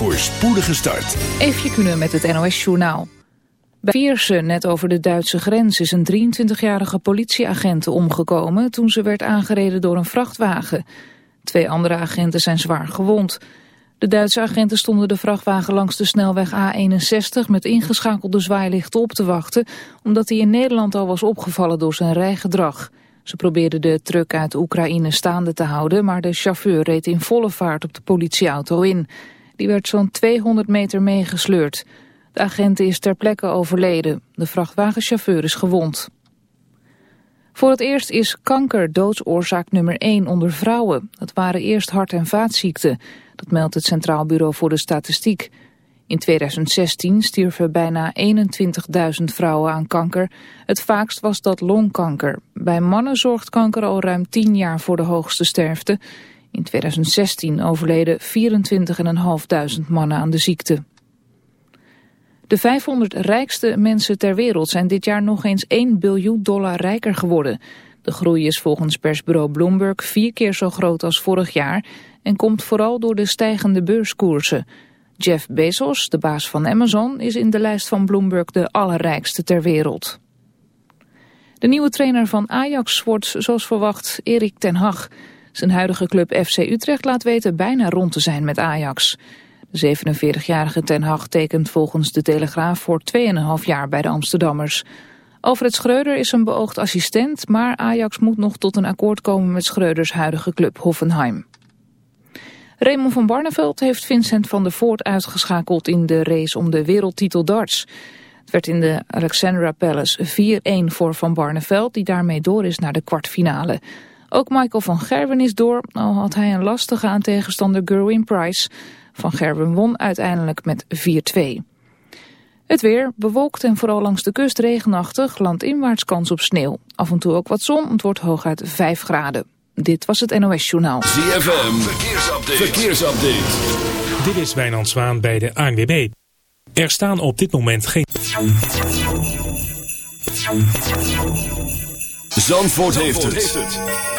voor spoedige start. Even kunnen met het NOS-journaal. Bij net over de Duitse grens, is een 23-jarige politieagent omgekomen... toen ze werd aangereden door een vrachtwagen. Twee andere agenten zijn zwaar gewond. De Duitse agenten stonden de vrachtwagen langs de snelweg A61... met ingeschakelde zwaailichten op te wachten... omdat hij in Nederland al was opgevallen door zijn rijgedrag... Ze probeerden de truck uit Oekraïne staande te houden, maar de chauffeur reed in volle vaart op de politieauto in. Die werd zo'n 200 meter meegesleurd. De agent is ter plekke overleden. De vrachtwagenchauffeur is gewond. Voor het eerst is kanker doodsoorzaak nummer 1 onder vrouwen. Dat waren eerst hart- en vaatziekten. Dat meldt het Centraal Bureau voor de Statistiek. In 2016 stierven bijna 21.000 vrouwen aan kanker. Het vaakst was dat longkanker. Bij mannen zorgt kanker al ruim 10 jaar voor de hoogste sterfte. In 2016 overleden 24.500 mannen aan de ziekte. De 500 rijkste mensen ter wereld zijn dit jaar nog eens 1 biljoen dollar rijker geworden. De groei is volgens persbureau Bloomberg vier keer zo groot als vorig jaar en komt vooral door de stijgende beurskoersen. Jeff Bezos, de baas van Amazon, is in de lijst van Bloomberg de allerrijkste ter wereld. De nieuwe trainer van Ajax wordt, zoals verwacht, Erik ten Hag. Zijn huidige club FC Utrecht laat weten bijna rond te zijn met Ajax. De 47-jarige Ten Hag tekent volgens de Telegraaf voor 2,5 jaar bij de Amsterdammers. Alfred Schreuder is een beoogd assistent, maar Ajax moet nog tot een akkoord komen met Schreuders huidige club Hoffenheim. Raymond van Barneveld heeft Vincent van der Voort uitgeschakeld in de race om de wereldtitel darts. Het werd in de Alexandra Palace 4-1 voor Van Barneveld, die daarmee door is naar de kwartfinale. Ook Michael van Gerwen is door, al had hij een lastige aan tegenstander Gerwin Price. Van Gerwen won uiteindelijk met 4-2. Het weer, bewolkt en vooral langs de kust regenachtig, landinwaarts kans op sneeuw. Af en toe ook wat zon, het wordt hooguit 5 graden. Dit was het NOS Journaal. ZFM, verkeersupdate. verkeersupdate. Dit is Wijnand Zwaan bij de ANWB. Er staan op dit moment geen... Zandvoort, heeft, het. heeft het.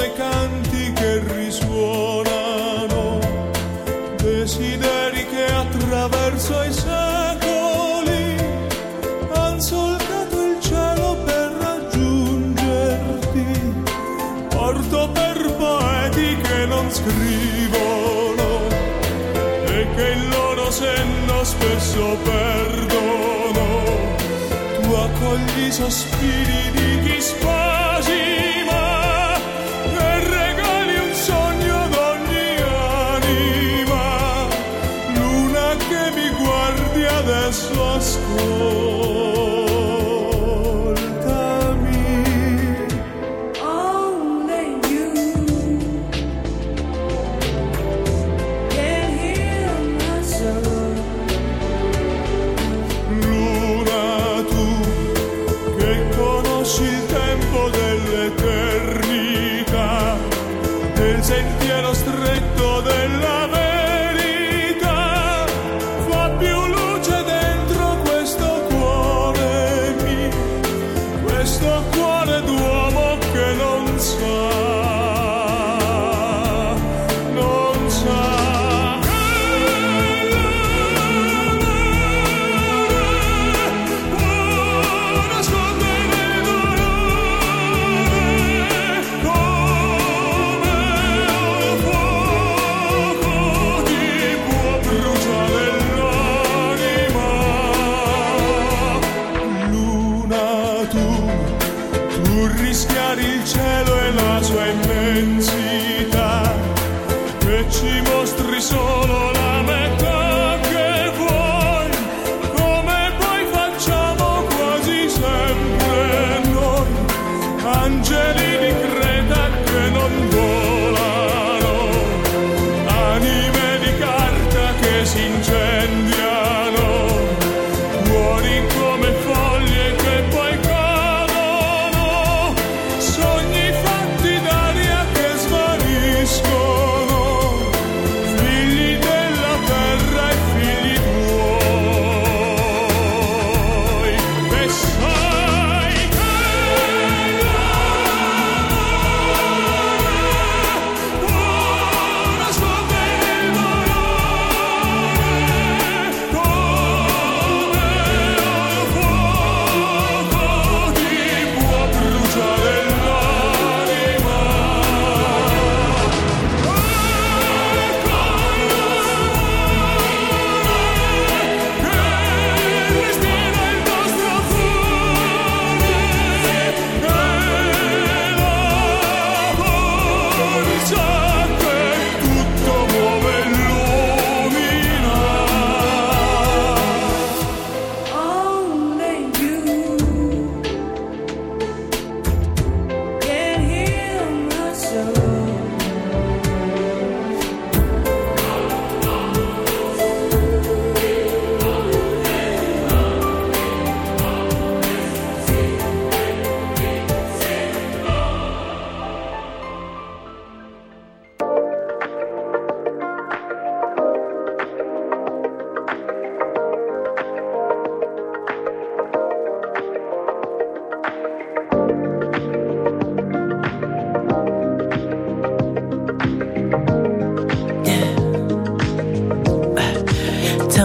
le canti che risuonano, desideri che attraverso i secoli han solcato il cielo per raggiungerti. Porto per poeti che non scrivono e che il loro senno spesso perdono. Tu accogli i sospiri di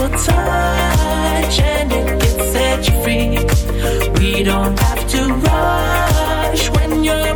touch and it you free. We don't have to rush when you're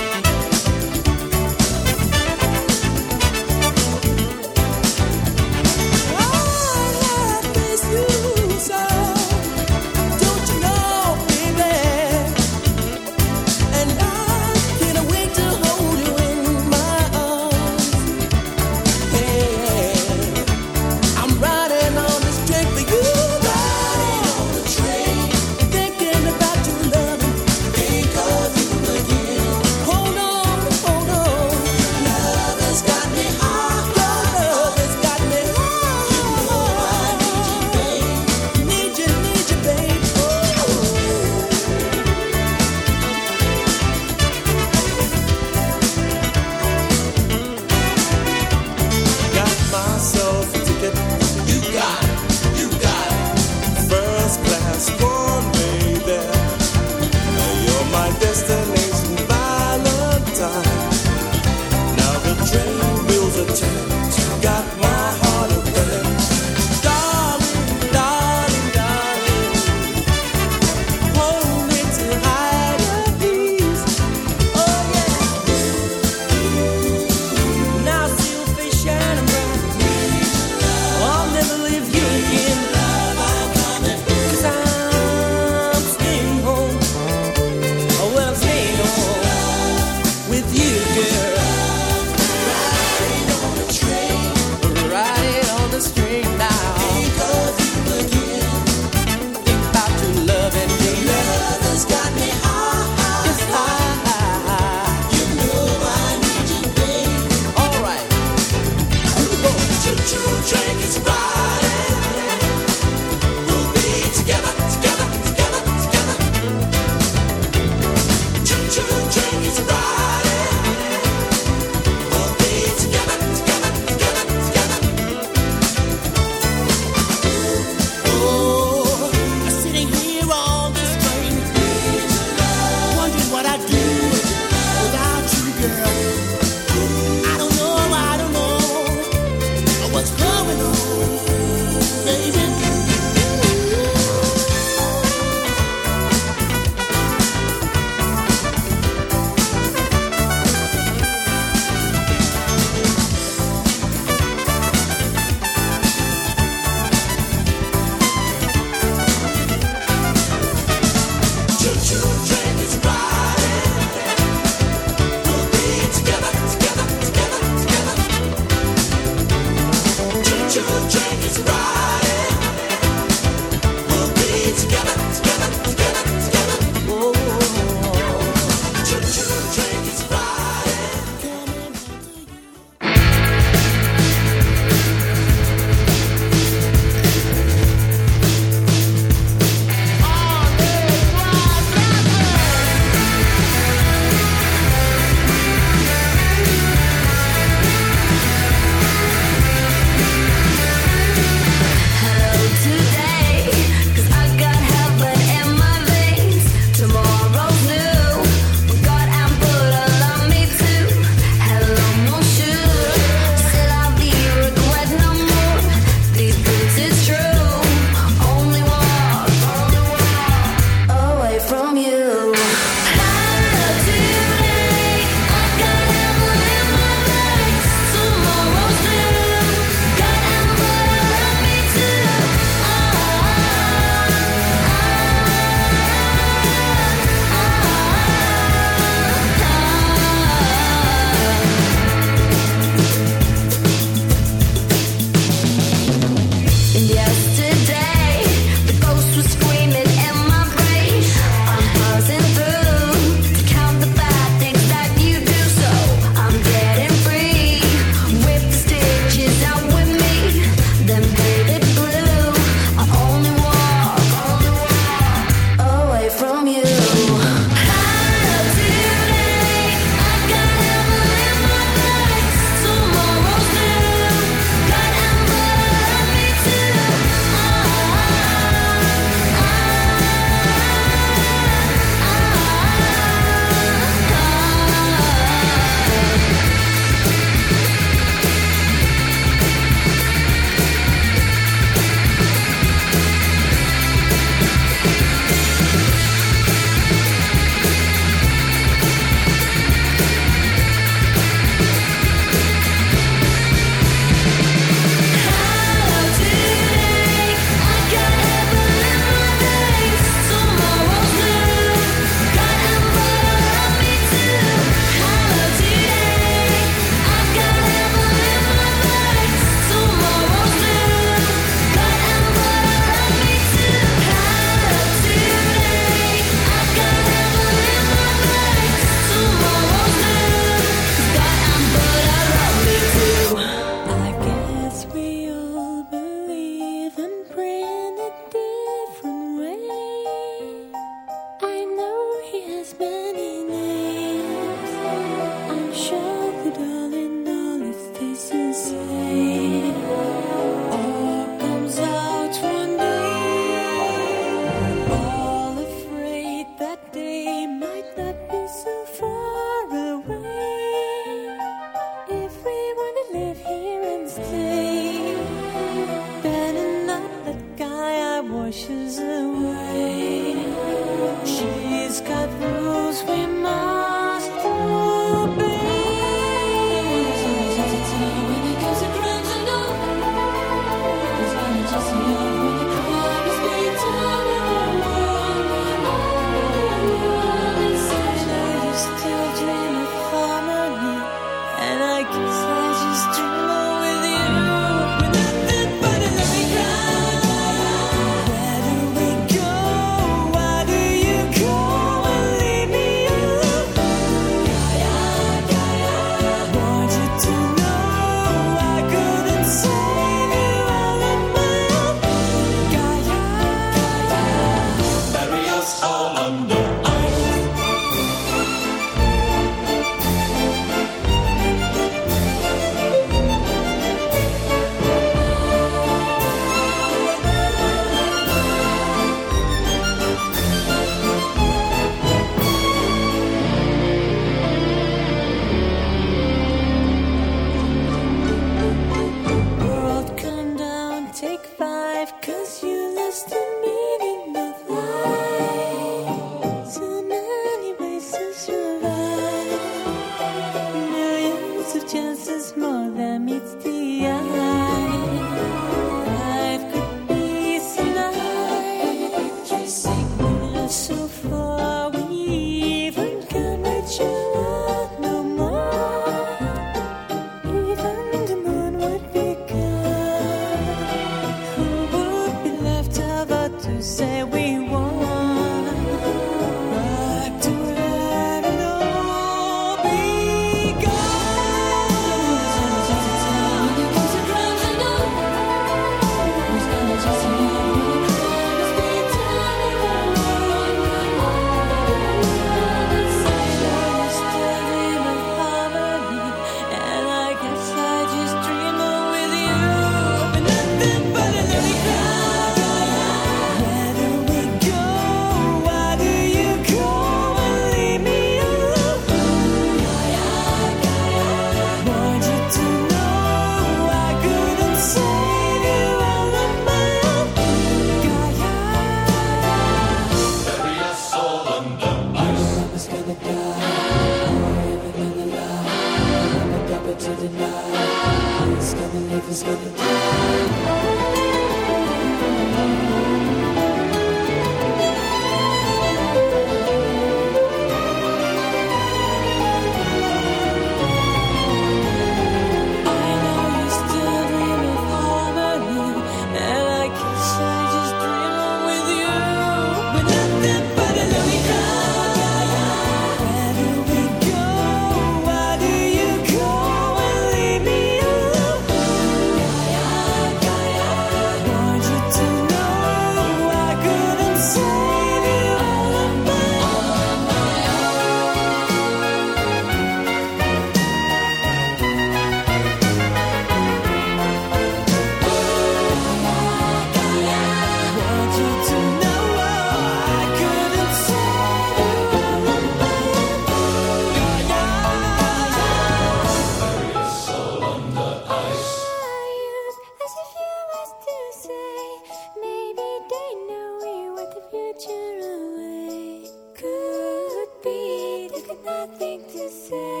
say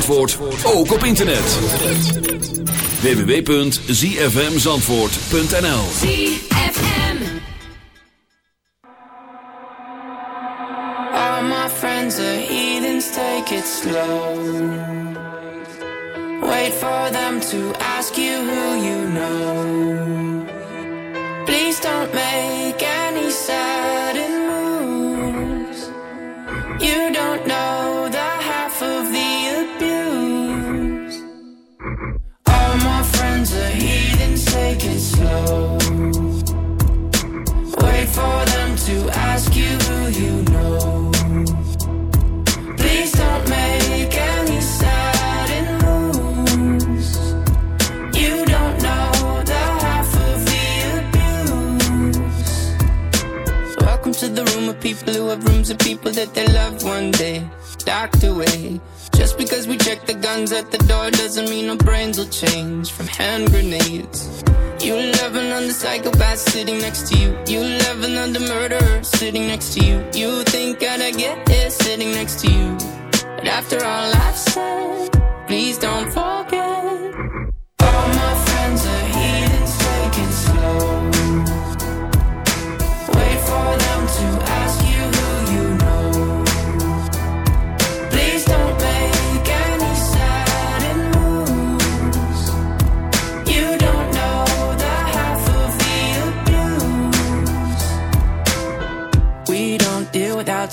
Zandvoort ook op internet. www.zfmzandvoort.nl ZFM All my friends are heathens, take it slow Wait for them to ask you at the door doesn't mean our brains will change from hand grenades. You love another psychopath sitting next to you. You love another murderer sitting next to you. You think I'd get it sitting next to you. But after all I've said, please don't forget. All my friends are heathens, taking slow.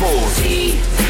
Zandvoort.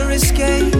another escape